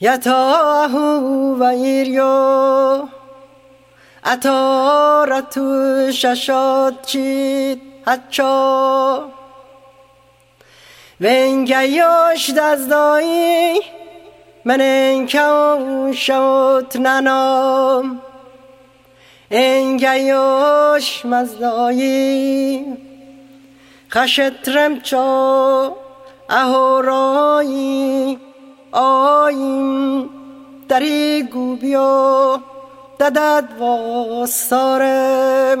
یا تو آهو و ایریو، آتو را تو ششادی هچو. و اینگیوش دز دایی من اینکه آو شود ننم. اینگیوش مز دایی خشتمچو آهو رایی. آیم دری گوبیو ددد واسارم